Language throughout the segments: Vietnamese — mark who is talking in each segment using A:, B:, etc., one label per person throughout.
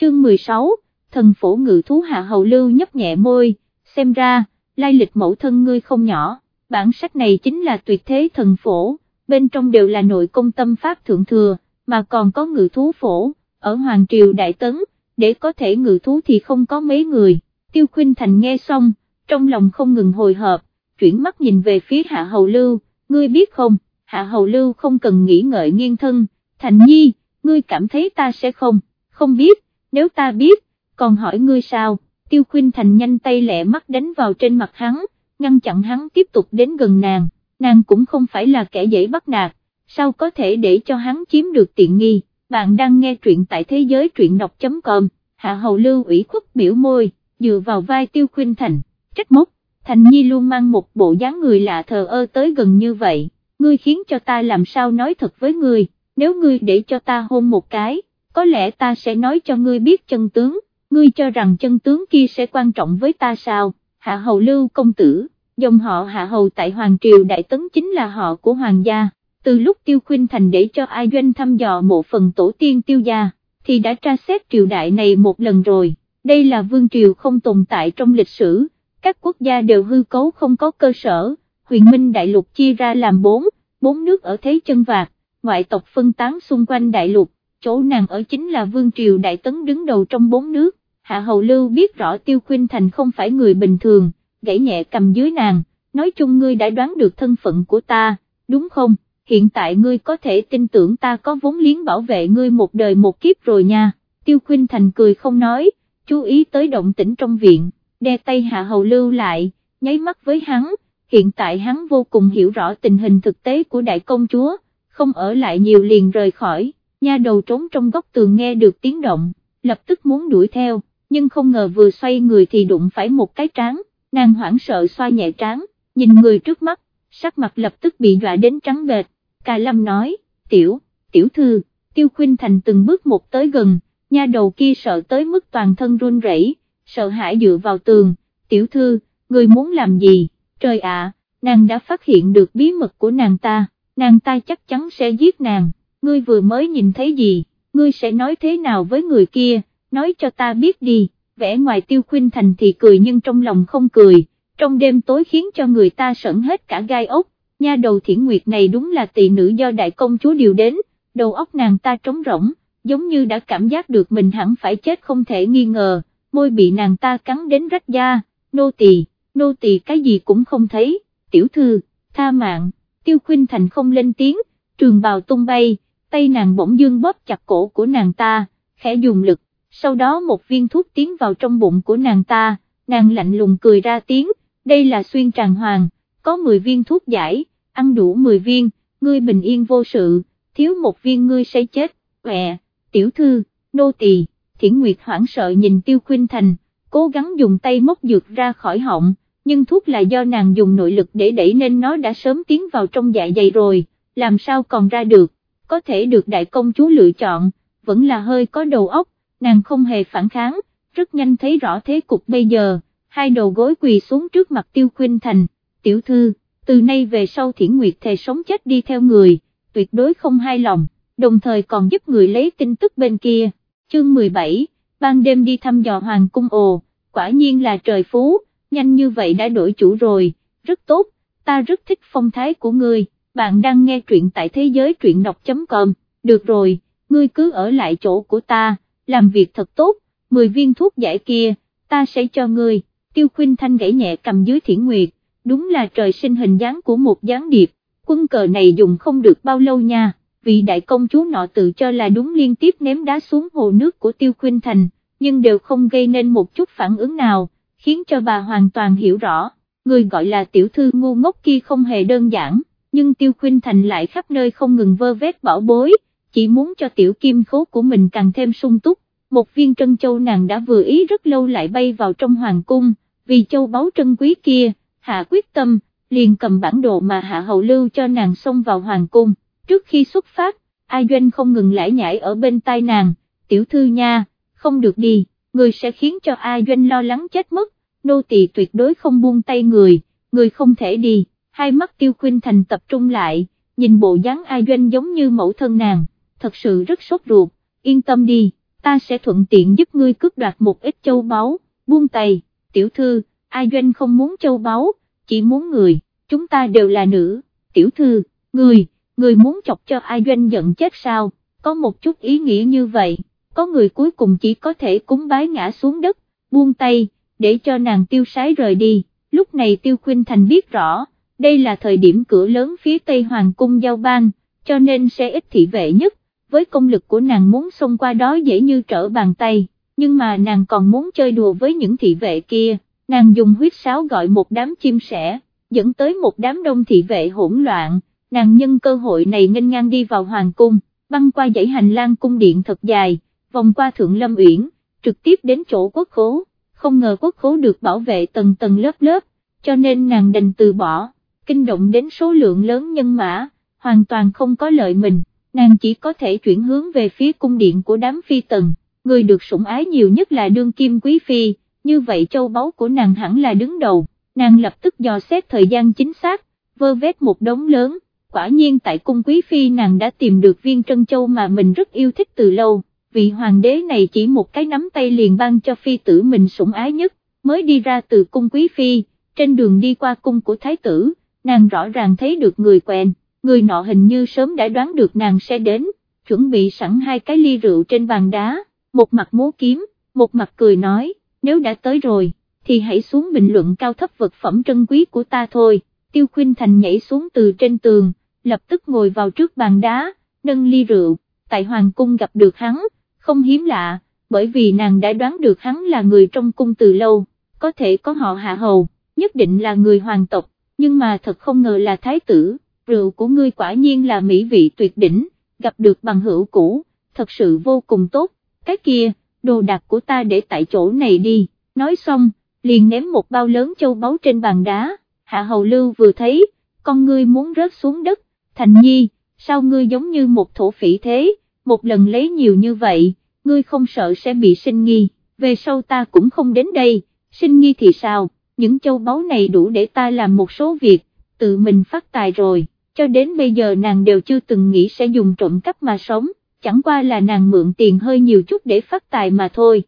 A: chương 16, thần phổ ngự thú hạ hầu lưu nhấp nhẹ môi, xem ra, lai lịch mẫu thân ngươi không nhỏ, bản sách này chính là tuyệt thế thần phổ, bên trong đều là nội công tâm pháp thượng thừa, mà còn có ngự thú phổ, ở Hoàng Triều Đại Tấn, để có thể ngự thú thì không có mấy người, Tiêu khuyên Thành nghe xong, trong lòng không ngừng hồi hộp, chuyển mắt nhìn về phía Hạ Hầu Lưu, ngươi biết không, Hạ Hầu Lưu không cần nghĩ ngợi nghiêng thân, Thành Nhi, ngươi cảm thấy ta sẽ không, không biết, nếu ta biết, còn hỏi ngươi sao, Tiêu khuyên Thành nhanh tay lẹ mắt đánh vào trên mặt hắn, ngăn chặn hắn tiếp tục đến gần nàng, nàng cũng không phải là kẻ dễ bắt nạt, sao có thể để cho hắn chiếm được tiện nghi, bạn đang nghe truyện tại thế giới truyện đọc.com, Hạ Hầu Lưu ủy khuất biểu môi, dựa vào vai Tiêu khuyên Thành, trách móc, Thành Nhi luôn mang một bộ dáng người lạ thờ ơ tới gần như vậy, ngươi khiến cho ta làm sao nói thật với ngươi, nếu ngươi để cho ta hôn một cái, có lẽ ta sẽ nói cho ngươi biết chân tướng, ngươi cho rằng chân tướng kia sẽ quan trọng với ta sao, Hạ Hầu Lưu công tử, dòng họ Hạ Hầu tại Hoàng Triều Đại Tấn chính là họ của Hoàng gia, từ lúc Tiêu khuyên Thành để cho ai doanh thăm dò một phần tổ tiên Tiêu gia, thì đã tra xét triều đại này một lần rồi, đây là vương triều không tồn tại trong lịch sử, các quốc gia đều hư cấu không có cơ sở, huyền minh đại lục chia ra làm bốn, bốn nước ở thế chân vạc, ngoại tộc phân tán xung quanh đại lục, chỗ nàng ở chính là vương triều đại tấn đứng đầu trong bốn nước, hạ hầu lưu biết rõ tiêu khuyên thành không phải người bình thường, gãy nhẹ cầm dưới nàng, nói chung ngươi đã đoán được thân phận của ta, đúng không, hiện tại ngươi có thể tin tưởng ta có vốn liếng bảo vệ ngươi một đời một kiếp rồi nha, tiêu khuyên thành cười không nói, chú ý tới động tĩnh trong viện, đe tay hạ hầu lưu lại, nháy mắt với hắn, hiện tại hắn vô cùng hiểu rõ tình hình thực tế của đại công chúa, không ở lại nhiều liền rời khỏi, nha đầu trốn trong góc tường nghe được tiếng động, lập tức muốn đuổi theo, nhưng không ngờ vừa xoay người thì đụng phải một cái tráng, nàng hoảng sợ xoa nhẹ tráng, nhìn người trước mắt, sắc mặt lập tức bị dọa đến trắng bệt, Cà Lâm nói, tiểu, tiểu thư, tiêu khuyên thành từng bước một tới gần, nha đầu kia sợ tới mức toàn thân run rẩy, sợ hãi dựa vào tường, tiểu thư, người muốn làm gì, trời ạ, nàng đã phát hiện được bí mật của nàng ta, nàng ta chắc chắn sẽ giết nàng, ngươi vừa mới nhìn thấy gì, ngươi sẽ nói thế nào với người kia, nói cho ta biết đi, vẻ ngoài tiêu khuyên thành thì cười nhưng trong lòng không cười, trong đêm tối khiến cho người ta sẩn hết cả gai ốc, nha đầu thiển nguyệt này đúng là tỳ nữ do đại công chúa điều đến, đầu óc nàng ta trống rỗng, giống như đã cảm giác được mình hẳn phải chết không thể nghi ngờ, môi bị nàng ta cắn đến rách da, nô tỳ, nô tỳ cái gì cũng không thấy, tiểu thư, tha mạng, tiêu khuyên thành không lên tiếng, trường bào tung bay, tay nàng bỗng dương bóp chặt cổ của nàng ta, khẽ dùng lực, sau đó một viên thuốc tiến vào trong bụng của nàng ta, nàng lạnh lùng cười ra tiếng, đây là xuyên tràng hoàng, có 10 viên thuốc giải, ăn đủ 10 viên, ngươi bình yên vô sự, thiếu một viên ngươi sẽ chết, mẹ, tiểu thư, nô tỳ. Thiển Nguyệt hoảng sợ nhìn Tiêu khuyên Thành, cố gắng dùng tay móc dược ra khỏi họng, nhưng thuốc là do nàng dùng nội lực để đẩy nên nó đã sớm tiến vào trong dạ dày rồi, làm sao còn ra được, có thể được đại công chúa lựa chọn, vẫn là hơi có đầu óc, nàng không hề phản kháng, rất nhanh thấy rõ thế cục bây giờ, hai đầu gối quỳ xuống trước mặt Tiêu khuyên Thành, tiểu thư, từ nay về sau Thiển Nguyệt thề sống chết đi theo người, tuyệt đối không hai lòng, đồng thời còn giúp người lấy tin tức bên kia. Chương 17, ban đêm đi thăm dò hoàng cung ồ, quả nhiên là trời phú, nhanh như vậy đã đổi chủ rồi, rất tốt, ta rất thích phong thái của ngươi, bạn đang nghe truyện tại thế giới truyện đọc.com, được rồi, ngươi cứ ở lại chỗ của ta, làm việc thật tốt, 10 viên thuốc giải kia, ta sẽ cho ngươi, tiêu khuyên thanh gãy nhẹ cầm dưới thiển nguyệt, đúng là trời sinh hình dáng của một gián điệp, quân cờ này dùng không được bao lâu nha vị đại công chúa nọ tự cho là đúng liên tiếp ném đá xuống hồ nước của Tiêu khuyên Thành, nhưng đều không gây nên một chút phản ứng nào, khiến cho bà hoàn toàn hiểu rõ, người gọi là tiểu thư ngu ngốc kia không hề đơn giản, nhưng Tiêu Khuynh Thành lại khắp nơi không ngừng vơ vét bảo bối, chỉ muốn cho tiểu kim khố của mình càng thêm sung túc, một viên trân châu nàng đã vừa ý rất lâu lại bay vào trong hoàng cung, vì châu báu trân quý kia, hạ quyết tâm, liền cầm bản đồ mà hạ hậu lưu cho nàng xông vào hoàng cung. Trước khi xuất phát, ai doanh không ngừng lải nhải ở bên tai nàng, tiểu thư nha, không được đi, người sẽ khiến cho ai doanh lo lắng chết mất, nô tỳ tuyệt đối không buông tay người, người không thể đi, hai mắt tiêu khuyên thành tập trung lại, nhìn bộ dáng ai doanh giống như mẫu thân nàng, thật sự rất sốt ruột, yên tâm đi, ta sẽ thuận tiện giúp ngươi cướp đoạt một ít châu báu, buông tay, tiểu thư, ai doanh không muốn châu báu, chỉ muốn người, chúng ta đều là nữ, tiểu thư, người, người muốn chọc cho ai doanh giận chết sao, có một chút ý nghĩa như vậy, có người cuối cùng chỉ có thể cúng bái ngã xuống đất, buông tay, để cho nàng tiêu sái rời đi, lúc này tiêu khuyên thành biết rõ, đây là thời điểm cửa lớn phía tây hoàng cung giao ban, cho nên sẽ ít thị vệ nhất, với công lực của nàng muốn xông qua đó dễ như trở bàn tay, nhưng mà nàng còn muốn chơi đùa với những thị vệ kia, nàng dùng huyết sáo gọi một đám chim sẻ, dẫn tới một đám đông thị vệ hỗn loạn, nàng nhân cơ hội này nghênh ngang đi vào hoàng cung, băng qua dãy hành lang cung điện thật dài, vòng qua thượng lâm uyển, trực tiếp đến chỗ quốc khố, không ngờ quốc khố được bảo vệ tầng tầng lớp lớp, cho nên nàng đành từ bỏ, kinh động đến số lượng lớn nhân mã, hoàn toàn không có lợi mình, nàng chỉ có thể chuyển hướng về phía cung điện của đám phi tần, người được sủng ái nhiều nhất là đương kim quý phi, như vậy châu báu của nàng hẳn là đứng đầu, nàng lập tức dò xét thời gian chính xác, vơ vét một đống lớn, quả nhiên tại cung quý phi nàng đã tìm được viên trân châu mà mình rất yêu thích từ lâu, vị hoàng đế này chỉ một cái nắm tay liền ban cho phi tử mình sủng ái nhất, mới đi ra từ cung quý phi, trên đường đi qua cung của thái tử, nàng rõ ràng thấy được người quen, người nọ hình như sớm đã đoán được nàng sẽ đến, chuẩn bị sẵn hai cái ly rượu trên bàn đá, một mặt múa kiếm, một mặt cười nói, nếu đã tới rồi, thì hãy xuống bình luận cao thấp vật phẩm trân quý của ta thôi, tiêu khuyên thành nhảy xuống từ trên tường, lập tức ngồi vào trước bàn đá, nâng ly rượu, tại hoàng cung gặp được hắn, không hiếm lạ, bởi vì nàng đã đoán được hắn là người trong cung từ lâu, có thể có họ hạ hầu, nhất định là người hoàng tộc, nhưng mà thật không ngờ là thái tử, rượu của ngươi quả nhiên là mỹ vị tuyệt đỉnh, gặp được bằng hữu cũ, thật sự vô cùng tốt, cái kia, đồ đạc của ta để tại chỗ này đi, nói xong, liền ném một bao lớn châu báu trên bàn đá, hạ hầu lưu vừa thấy, con ngươi muốn rớt xuống đất, thành nhi, sao ngươi giống như một thổ phỉ thế, một lần lấy nhiều như vậy, ngươi không sợ sẽ bị sinh nghi, về sau ta cũng không đến đây, sinh nghi thì sao, những châu báu này đủ để ta làm một số việc, tự mình phát tài rồi, cho đến bây giờ nàng đều chưa từng nghĩ sẽ dùng trộm cắp mà sống, chẳng qua là nàng mượn tiền hơi nhiều chút để phát tài mà thôi.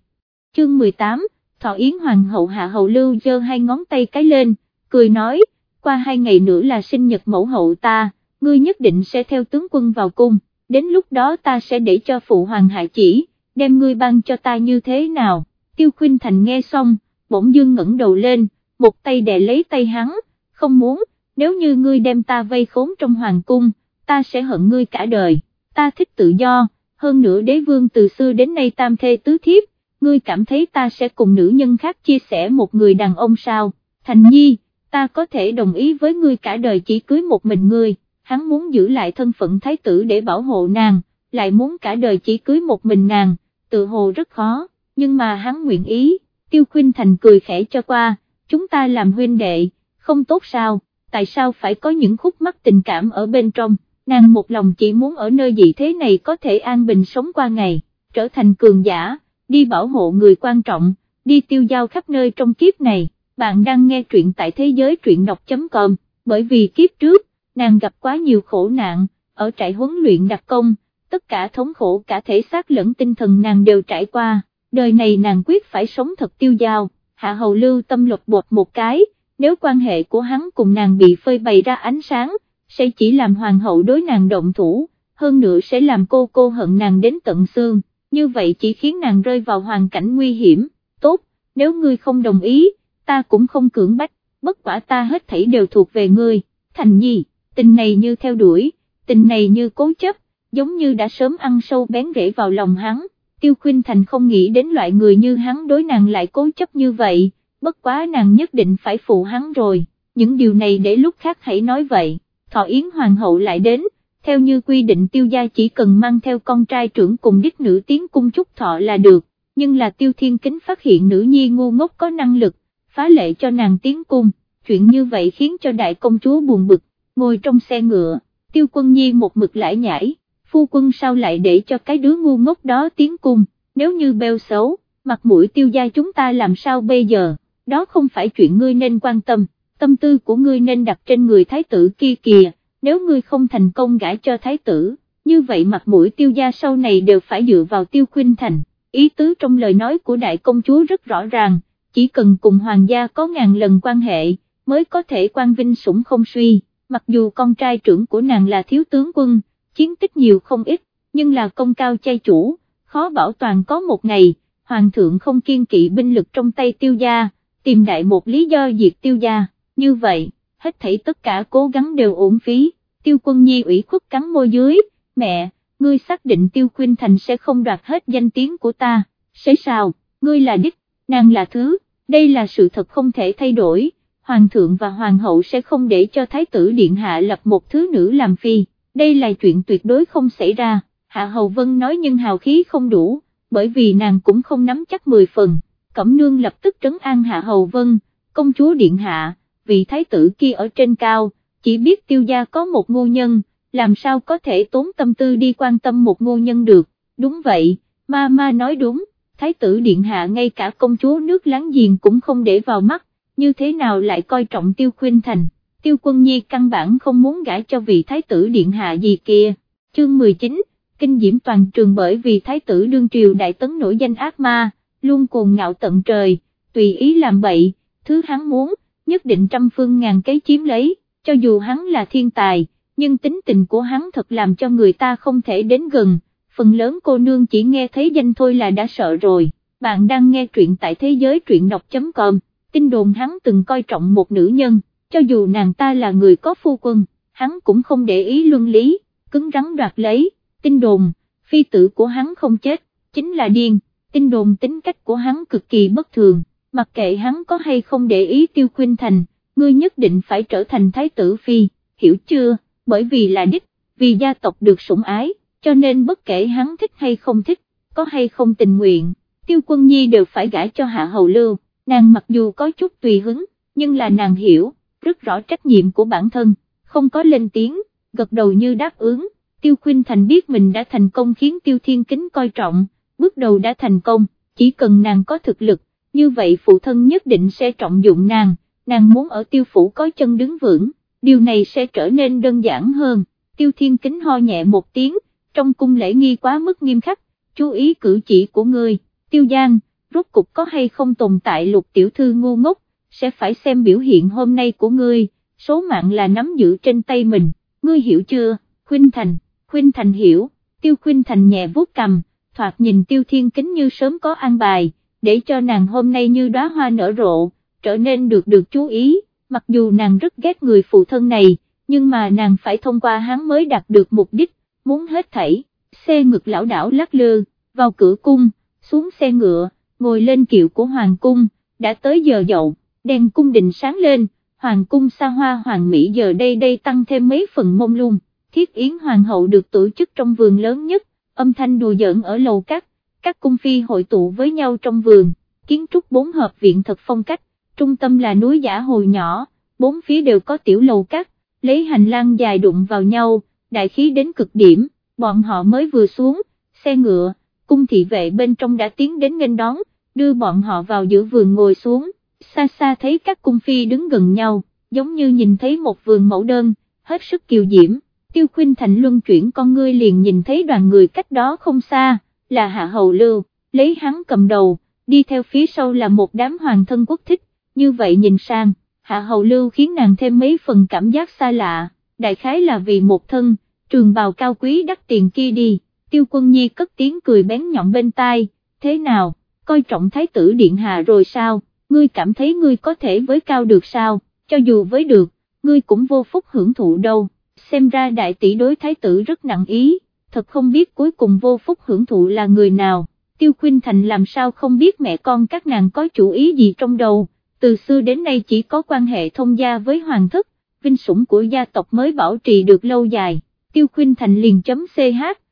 A: Chương 18, Thọ Yến Hoàng hậu Hạ Hậu Lưu giơ hai ngón tay cái lên, cười nói, qua hai ngày nữa là sinh nhật mẫu hậu ta, ngươi nhất định sẽ theo tướng quân vào cung, đến lúc đó ta sẽ để cho phụ hoàng hạ chỉ, đem ngươi ban cho ta như thế nào, tiêu khuyên thành nghe xong, bỗng dương ngẩng đầu lên, một tay đè lấy tay hắn, không muốn, nếu như ngươi đem ta vây khốn trong hoàng cung, ta sẽ hận ngươi cả đời, ta thích tự do, hơn nữa đế vương từ xưa đến nay tam thê tứ thiếp, ngươi cảm thấy ta sẽ cùng nữ nhân khác chia sẻ một người đàn ông sao, thành nhi, ta có thể đồng ý với ngươi cả đời chỉ cưới một mình ngươi, hắn muốn giữ lại thân phận thái tử để bảo hộ nàng, lại muốn cả đời chỉ cưới một mình nàng, tự hồ rất khó, nhưng mà hắn nguyện ý, tiêu khuyên thành cười khẽ cho qua, chúng ta làm huynh đệ, không tốt sao, tại sao phải có những khúc mắc tình cảm ở bên trong, nàng một lòng chỉ muốn ở nơi gì thế này có thể an bình sống qua ngày, trở thành cường giả, đi bảo hộ người quan trọng, đi tiêu giao khắp nơi trong kiếp này, bạn đang nghe truyện tại thế giới truyện đọc.com, bởi vì kiếp trước, nàng gặp quá nhiều khổ nạn, ở trại huấn luyện đặc công, tất cả thống khổ cả thể xác lẫn tinh thần nàng đều trải qua, đời này nàng quyết phải sống thật tiêu dao, hạ hầu lưu tâm lột bột một cái, nếu quan hệ của hắn cùng nàng bị phơi bày ra ánh sáng, sẽ chỉ làm hoàng hậu đối nàng động thủ, hơn nữa sẽ làm cô cô hận nàng đến tận xương, như vậy chỉ khiến nàng rơi vào hoàn cảnh nguy hiểm, tốt, nếu ngươi không đồng ý, ta cũng không cưỡng bách, bất quả ta hết thảy đều thuộc về ngươi, thành nhi, tình này như theo đuổi, tình này như cố chấp, giống như đã sớm ăn sâu bén rễ vào lòng hắn, tiêu Khuynh thành không nghĩ đến loại người như hắn đối nàng lại cố chấp như vậy, bất quá nàng nhất định phải phụ hắn rồi, những điều này để lúc khác hãy nói vậy, thọ yến hoàng hậu lại đến, theo như quy định tiêu gia chỉ cần mang theo con trai trưởng cùng đích nữ tiến cung chúc thọ là được, nhưng là tiêu thiên kính phát hiện nữ nhi ngu ngốc có năng lực, phá lệ cho nàng tiến cung, chuyện như vậy khiến cho đại công chúa buồn bực, ngồi trong xe ngựa, tiêu quân nhi một mực lải nhảy, phu quân sao lại để cho cái đứa ngu ngốc đó tiến cung, nếu như bêu xấu, mặt mũi tiêu gia chúng ta làm sao bây giờ, đó không phải chuyện ngươi nên quan tâm, tâm tư của ngươi nên đặt trên người thái tử kia kìa, nếu ngươi không thành công gãi cho thái tử, như vậy mặt mũi tiêu gia sau này đều phải dựa vào tiêu khuyên thành, ý tứ trong lời nói của đại công chúa rất rõ ràng, chỉ cần cùng hoàng gia có ngàn lần quan hệ, mới có thể quan vinh sủng không suy, mặc dù con trai trưởng của nàng là thiếu tướng quân, chiến tích nhiều không ít, nhưng là công cao chay chủ, khó bảo toàn có một ngày, hoàng thượng không kiên kỵ binh lực trong tay tiêu gia, tìm đại một lý do diệt tiêu gia, như vậy, hết thảy tất cả cố gắng đều uổng phí, tiêu quân nhi ủy khuất cắn môi dưới, mẹ, ngươi xác định tiêu khuyên thành sẽ không đoạt hết danh tiếng của ta, sẽ sao, ngươi là đích, nàng là thứ, đây là sự thật không thể thay đổi, hoàng thượng và hoàng hậu sẽ không để cho thái tử điện hạ lập một thứ nữ làm phi, đây là chuyện tuyệt đối không xảy ra, hạ hầu vân nói nhưng hào khí không đủ, bởi vì nàng cũng không nắm chắc 10 phần, cẩm nương lập tức trấn an hạ hầu vân, công chúa điện hạ, vị thái tử kia ở trên cao, chỉ biết tiêu gia có một ngô nhân, làm sao có thể tốn tâm tư đi quan tâm một ngô nhân được, đúng vậy, ma ma nói đúng, thái tử điện hạ ngay cả công chúa nước láng giềng cũng không để vào mắt, như thế nào lại coi trọng tiêu khuyên thành, tiêu quân nhi căn bản không muốn gãi cho vị thái tử điện hạ gì kia, chương 19, kinh diễm toàn trường bởi vì thái tử đương triều đại tấn nổi danh ác ma, luôn cuồng ngạo tận trời, tùy ý làm bậy, thứ hắn muốn, nhất định trăm phương ngàn kế chiếm lấy, cho dù hắn là thiên tài nhưng tính tình của hắn thật làm cho người ta không thể đến gần, phần lớn cô nương chỉ nghe thấy danh thôi là đã sợ rồi, bạn đang nghe truyện tại thế giới truyện đọc.com, tin đồn hắn từng coi trọng một nữ nhân, cho dù nàng ta là người có phu quân, hắn cũng không để ý luân lý, cứng rắn đoạt lấy, tin đồn, phi tử của hắn không chết, chính là điên, tin đồn tính cách của hắn cực kỳ bất thường, mặc kệ hắn có hay không để ý tiêu khuyên thành, ngươi nhất định phải trở thành thái tử phi, hiểu chưa? bởi vì là đích, vì gia tộc được sủng ái, cho nên bất kể hắn thích hay không thích, có hay không tình nguyện, tiêu quân nhi đều phải gả cho hạ hầu lưu, nàng mặc dù có chút tùy hứng, nhưng là nàng hiểu, rất rõ trách nhiệm của bản thân, không có lên tiếng, gật đầu như đáp ứng, tiêu Khuynh thành biết mình đã thành công khiến tiêu thiên kính coi trọng, bước đầu đã thành công, chỉ cần nàng có thực lực, như vậy phụ thân nhất định sẽ trọng dụng nàng, nàng muốn ở tiêu phủ có chân đứng vững điều này sẽ trở nên đơn giản hơn, tiêu thiên kính ho nhẹ một tiếng, trong cung lễ nghi quá mức nghiêm khắc, chú ý cử chỉ của người, tiêu giang, rốt cục có hay không tồn tại lục tiểu thư ngu ngốc, sẽ phải xem biểu hiện hôm nay của ngươi, số mạng là nắm giữ trên tay mình, ngươi hiểu chưa, Khuynh thành, Khuynh thành hiểu, tiêu Khuynh thành nhẹ vuốt cầm, thoạt nhìn tiêu thiên kính như sớm có an bài, để cho nàng hôm nay như đóa hoa nở rộ, trở nên được được chú ý mặc dù nàng rất ghét người phụ thân này, nhưng mà nàng phải thông qua hắn mới đạt được mục đích, muốn hết thảy, xe ngực lão đảo lắc lư, vào cửa cung, xuống xe ngựa, ngồi lên kiệu của hoàng cung, đã tới giờ dậu, đèn cung đình sáng lên, hoàng cung xa hoa hoàng mỹ giờ đây đây tăng thêm mấy phần mông lung, thiết yến hoàng hậu được tổ chức trong vườn lớn nhất, âm thanh đùa giỡn ở lầu các, các cung phi hội tụ với nhau trong vườn, kiến trúc bốn hợp viện thật phong cách, trung tâm là núi giả hồi nhỏ, bốn phía đều có tiểu lầu các, lấy hành lang dài đụng vào nhau, đại khí đến cực điểm, bọn họ mới vừa xuống, xe ngựa, cung thị vệ bên trong đã tiến đến nghênh đón, đưa bọn họ vào giữa vườn ngồi xuống, xa xa thấy các cung phi đứng gần nhau, giống như nhìn thấy một vườn mẫu đơn, hết sức kiều diễm, tiêu khuyên thành luân chuyển con ngươi liền nhìn thấy đoàn người cách đó không xa, là hạ hầu lưu, lấy hắn cầm đầu, đi theo phía sau là một đám hoàng thân quốc thích, như vậy nhìn sang, hạ hầu lưu khiến nàng thêm mấy phần cảm giác xa lạ, đại khái là vì một thân, trường bào cao quý đắt tiền kia đi, tiêu quân nhi cất tiếng cười bén nhọn bên tai, thế nào, coi trọng thái tử điện hạ rồi sao, ngươi cảm thấy ngươi có thể với cao được sao, cho dù với được, ngươi cũng vô phúc hưởng thụ đâu, xem ra đại tỷ đối thái tử rất nặng ý, thật không biết cuối cùng vô phúc hưởng thụ là người nào, tiêu khuyên thành làm sao không biết mẹ con các nàng có chủ ý gì trong đầu từ xưa đến nay chỉ có quan hệ thông gia với hoàng thất, vinh sủng của gia tộc mới bảo trì được lâu dài, tiêu khuyên thành liền chấm ch,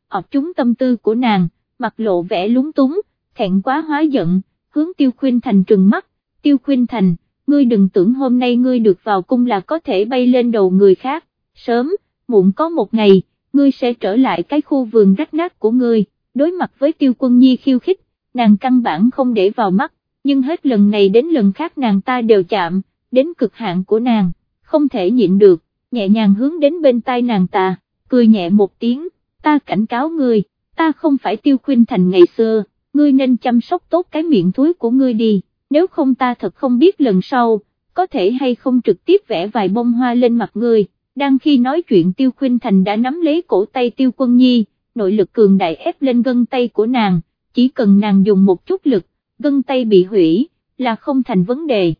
A: học chúng tâm tư của nàng, mặt lộ vẻ lúng túng, thẹn quá hóa giận, hướng tiêu khuyên thành trừng mắt, tiêu Khuynh thành, ngươi đừng tưởng hôm nay ngươi được vào cung là có thể bay lên đầu người khác, sớm, muộn có một ngày, ngươi sẽ trở lại cái khu vườn rách nát của ngươi, đối mặt với tiêu quân nhi khiêu khích, nàng căn bản không để vào mắt, nhưng hết lần này đến lần khác nàng ta đều chạm, đến cực hạn của nàng, không thể nhịn được, nhẹ nhàng hướng đến bên tai nàng ta, cười nhẹ một tiếng, ta cảnh cáo ngươi, ta không phải tiêu Khuynh thành ngày xưa, ngươi nên chăm sóc tốt cái miệng thúi của ngươi đi, nếu không ta thật không biết lần sau, có thể hay không trực tiếp vẽ vài bông hoa lên mặt người. đang khi nói chuyện Tiêu Khuynh Thành đã nắm lấy cổ tay Tiêu Quân Nhi, nội lực cường đại ép lên gân tay của nàng, chỉ cần nàng dùng một chút lực, gân tay bị hủy, là không thành vấn đề.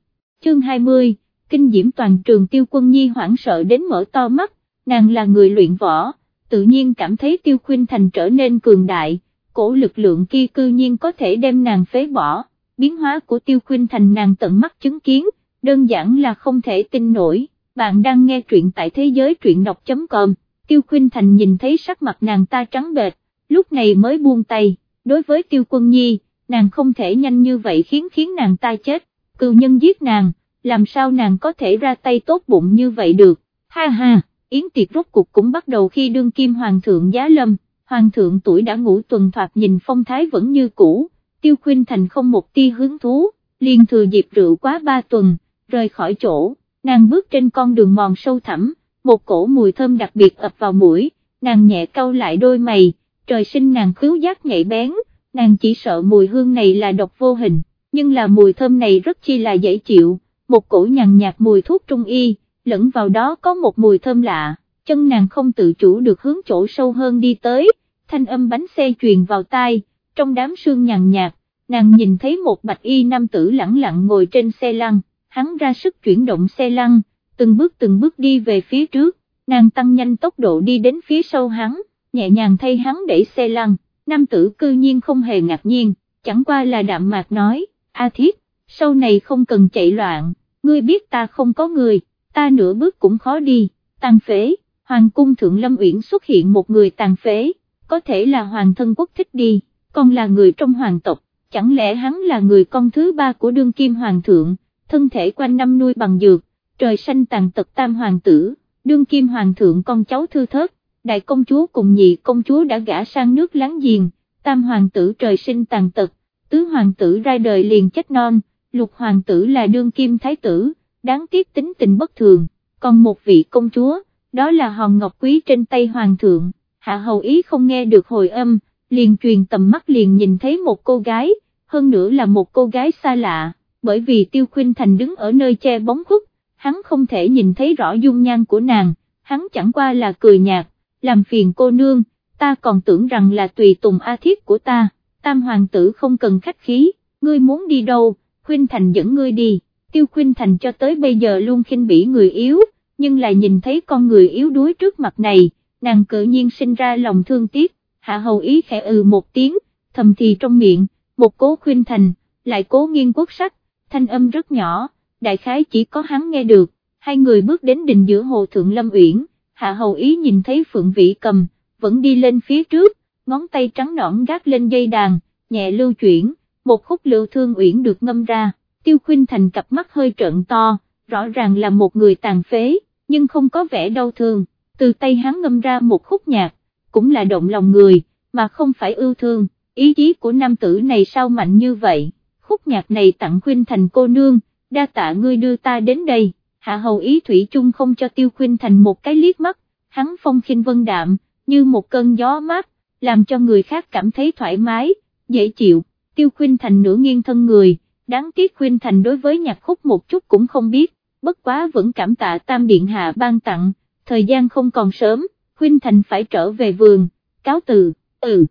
A: Chương 20, kinh diễm toàn trường Tiêu Quân Nhi hoảng sợ đến mở to mắt, nàng là người luyện võ, tự nhiên cảm thấy Tiêu Khuynh Thành trở nên cường đại, cổ lực lượng kia cư nhiên có thể đem nàng phế bỏ, biến hóa của Tiêu Khuynh Thành nàng tận mắt chứng kiến, đơn giản là không thể tin nổi, bạn đang nghe truyện tại thế giới truyện đọc.com, Tiêu Khuynh Thành nhìn thấy sắc mặt nàng ta trắng bệch, lúc này mới buông tay, đối với Tiêu Quân Nhi, nàng không thể nhanh như vậy khiến khiến nàng ta chết, cựu nhân giết nàng, làm sao nàng có thể ra tay tốt bụng như vậy được, ha ha, yến tiệc rốt cục cũng bắt đầu khi đương kim hoàng thượng giá lâm, hoàng thượng tuổi đã ngủ tuần thoạt nhìn phong thái vẫn như cũ, Tiêu Khuynh Thành không một tia hứng thú, liền thừa dịp rượu quá ba tuần, rời khỏi chỗ, nàng bước trên con đường mòn sâu thẳm, một cổ mùi thơm đặc biệt ập vào mũi, nàng nhẹ cau lại đôi mày, trời sinh nàng khứu giác nhạy bén, nàng chỉ sợ mùi hương này là độc vô hình, nhưng là mùi thơm này rất chi là dễ chịu, một cổ nhàn nhạt mùi thuốc trung y, lẫn vào đó có một mùi thơm lạ, chân nàng không tự chủ được hướng chỗ sâu hơn đi tới, thanh âm bánh xe truyền vào tai, trong đám sương nhàn nhạt, nàng nhìn thấy một bạch y nam tử lẳng lặng ngồi trên xe lăn, hắn ra sức chuyển động xe lăn, từng bước từng bước đi về phía trước, nàng tăng nhanh tốc độ đi đến phía sau hắn, nhẹ nhàng thay hắn đẩy xe lăn, nam tử cư nhiên không hề ngạc nhiên, chẳng qua là đạm mạc nói, A thiết, sau này không cần chạy loạn, ngươi biết ta không có người, ta nửa bước cũng khó đi, tàn phế, hoàng cung thượng lâm uyển xuất hiện một người tàn phế, có thể là hoàng thân quốc thích đi, con là người trong hoàng tộc, chẳng lẽ hắn là người con thứ ba của đương kim hoàng thượng, thân thể quanh năm nuôi bằng dược, trời xanh tàn tật tam hoàng tử, đương kim hoàng thượng con cháu thư thớt, đại công chúa cùng nhị công chúa đã gả sang nước láng giềng, tam hoàng tử trời sinh tàn tật, tứ hoàng tử ra đời liền chết non, lục hoàng tử là đương kim thái tử, đáng tiếc tính tình bất thường, còn một vị công chúa, đó là hòn ngọc quý trên tay hoàng thượng, hạ hầu ý không nghe được hồi âm, liền truyền tầm mắt liền nhìn thấy một cô gái, hơn nữa là một cô gái xa lạ, bởi vì tiêu khuynh thành đứng ở nơi che bóng khuất, hắn không thể nhìn thấy rõ dung nhan của nàng, hắn chẳng qua là cười nhạt, làm phiền cô nương, ta còn tưởng rằng là tùy tùng A thiết của ta, tam hoàng tử không cần khách khí, ngươi muốn đi đâu, khuynh thành dẫn ngươi đi, tiêu khuynh thành cho tới bây giờ luôn khinh bỉ người yếu, nhưng lại nhìn thấy con người yếu đuối trước mặt này, nàng cự nhiên sinh ra lòng thương tiếc, hạ hầu ý khẽ ừ một tiếng, thầm thì trong miệng, một cố khuyên thành, lại cố nghiên quốc sắc, thanh âm rất nhỏ, đại khái chỉ có hắn nghe được, hai người bước đến đình giữa hồ Thượng Lâm Uyển, hạ hầu ý nhìn thấy Phượng Vĩ cầm, vẫn đi lên phía trước, ngón tay trắng nõn gác lên dây đàn, nhẹ lưu chuyển, một khúc lưu thương uyển được ngâm ra, tiêu khuyên thành cặp mắt hơi trợn to, rõ ràng là một người tàn phế, nhưng không có vẻ đau thương, từ tay hắn ngâm ra một khúc nhạc, cũng là động lòng người, mà không phải ưu thương, ý chí của nam tử này sao mạnh như vậy, khúc nhạc này tặng khuynh thành cô nương, đa tạ ngươi đưa ta đến đây, hạ hầu ý thủy chung không cho tiêu khuynh thành một cái liếc mắt, hắn phong khinh vân đạm, như một cơn gió mát, làm cho người khác cảm thấy thoải mái, dễ chịu, tiêu khuynh thành nửa nghiêng thân người, đáng tiếc khuynh thành đối với nhạc khúc một chút cũng không biết, bất quá vẫn cảm tạ tam điện hạ ban tặng, thời gian không còn sớm, khuynh thành phải trở về vườn, cáo từ, ừ.